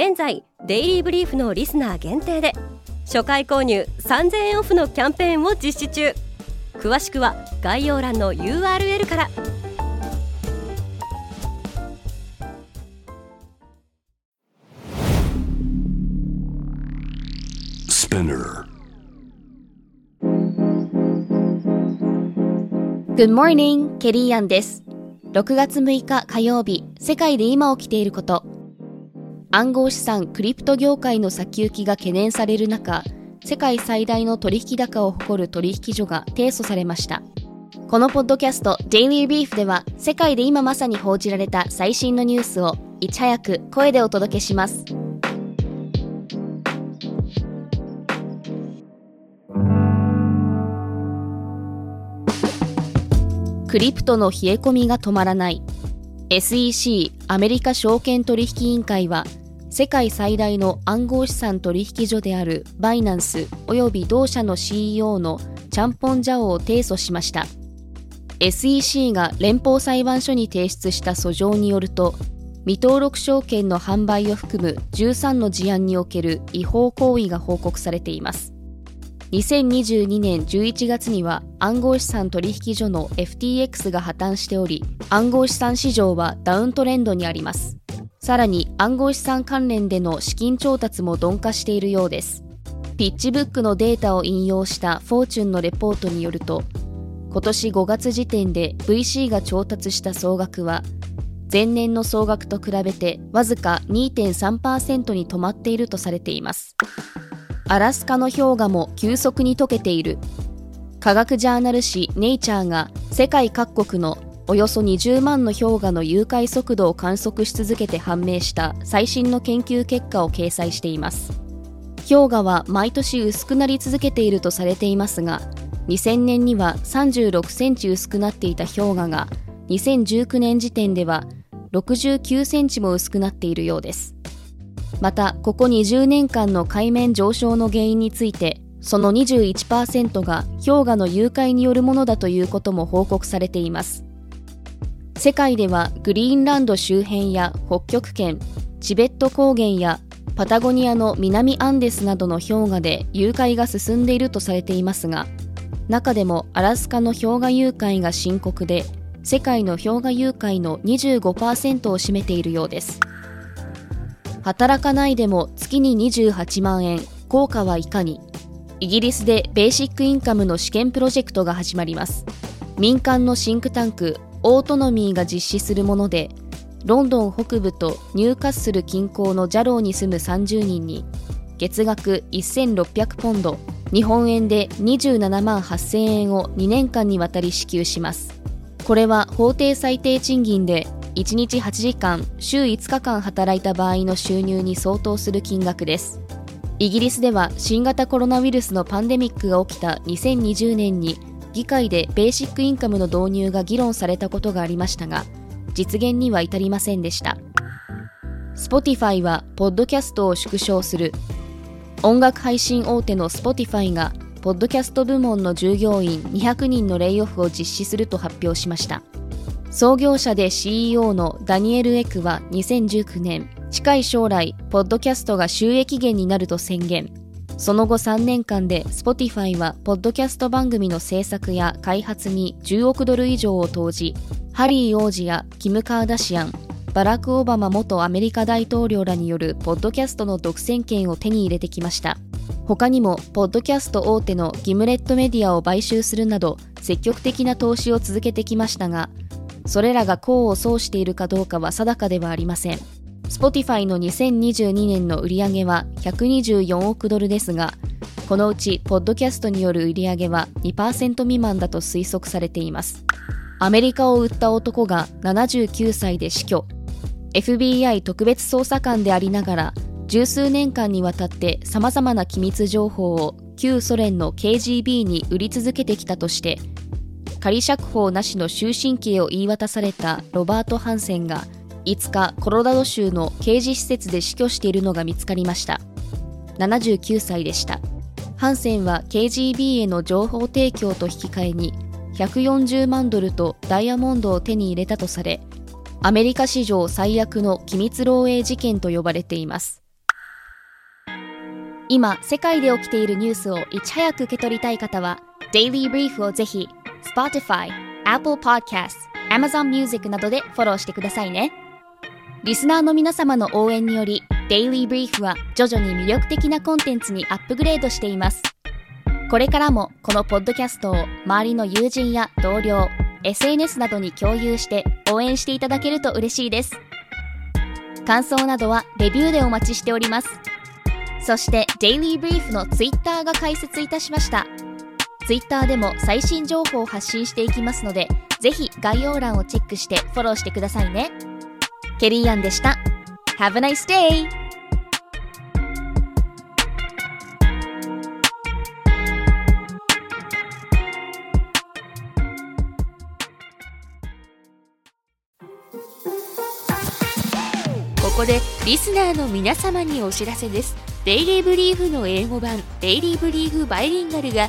現在デイリーブリーフのリスナー限定で初回購入3000円オフのキャンペーンを実施中詳しくは概要欄の URL から Good morning, ケリーアンです。6月6日火曜日、世界で今起きていること。暗号資産クリプト業界の先行きが懸念される中、世界最大の取引高を誇る取引所が提訴されました。このポッドキャスト Daily Beef では世界で今まさに報じられた最新のニュースをいち早く声でお届けします。クリプトの冷え込みが止まらない SEC アメリカ証券取引委員会は世界最大の暗号資産取引所であるバイナンスおよび同社の CEO のチャンポン・ジャオを提訴しました。SEC が連邦裁判所に提出した訴状によると未登録証券の販売を含む13の事案における違法行為が報告されています。2022年11月には暗号資産取引所の FTX が破綻しており暗号資産市場はダウントレンドにあります。さらに暗号資産関連での資金調達も鈍化しているようです。ピッチブックのデータを引用したフォーチュンのレポートによると今年5月時点で VC が調達した総額は前年の総額と比べてわずか2.3%に止まっているとされています。アラスカの氷河も急速に溶けている。科学ジャーナル誌ネイチャーが世界各国のおよそ20万の氷河の融解速度を観測し続けて判明した最新の研究結果を掲載しています。氷河は毎年薄くなり続けているとされていますが2000年には36センチ薄くなっていた氷河が2019年時点では69センチも薄くなっているようです。またここ20年間の海面上昇の原因についてその21%が氷河の融解によるものだということも報告されています。世界ではグリーンランド周辺や北極圏チベット高原やパタゴニアの南アンデスなどの氷河で融解が進んでいるとされていますが中でもアラスカの氷河融解が深刻で世界の氷河融解の25%を占めているようです。働かないでも月に28万円効果はいかに。イギリスでベーシックインカムの試験プロジェクトが始まります。民間のシンクタンクオートノミーが実施するものでロンドン北部とニューカッスル近郊のジャローに住む30人に月額1600ポンド日本円で27万8000円を2年間にわたり支給します。これは法定最低賃金で1日8時間週5日間働いた場合の収入に相当する金額です。イギリスでは新型コロナウイルスのパンデミックが起きた2020年に議会でベーシックインカムの導入が議論されたことがありましたが実現には至りませんでした。Spotify はポッドキャストを縮小する。音楽配信大手の Spotify がポッドキャスト部門の従業員200人のレイオフを実施すると発表しました。創業者で CEO のダニエル・エクは2019年近い将来ポッドキャストが収益源になると宣言。その後3年間で Spotify はポッドキャスト番組の制作や開発に10億ドル以上を投じハリー王子やキム・カーダシアンバラク・オバマ元アメリカ大統領らによるポッドキャストの独占権を手に入れてきました。他にもポッドキャスト大手のギムレットメディアを買収するなど積極的な投資を続けてきましたがそれらが功を奏しているかどうかは定かではありません。Spotify の2022年の売上は124億ドルですがこのうちポッドキャストによる売上は2%未満だと推測されています。アメリカを売った男が79歳で死去。FBI 特別捜査官でありながら十数年間にわたって様々な機密情報を旧ソ連の KGB に売り続けてきたとして仮釈放なしの終身刑を言い渡されたロバート・ハンセンが5日コロラド州の刑事施設で死去しているのが見つかりました。79歳でした。ハンセンは KGB への情報提供と引き換えに140万ドルとダイヤモンドを手に入れたとされアメリカ史上最悪の機密漏洩事件と呼ばれています。今世界で起きているニュースをいち早く受け取りたい方は Daily Brief をぜひ Spotify、Apple Podcast、Amazon Music などでフォローしてくださいね。リスナーの皆様の応援により Daily Brief は徐々に魅力的なコンテンツにアップグレードしています。これからもこのポッドキャストを周りの友人や同僚 SNS などに共有して応援していただけると嬉しいです。感想などはレビューでお待ちしております。そして Daily Brief の Twitter が開設いたしました。Twitter でも最新情報を発信していきますのでぜひ概要欄をチェックしてフォローしてくださいね。ケリーアンでした。Have a nice day! ここでリスナーの皆様にお知らせです。デイリーブリーフの英語版デイリーブリーフバイリンガルが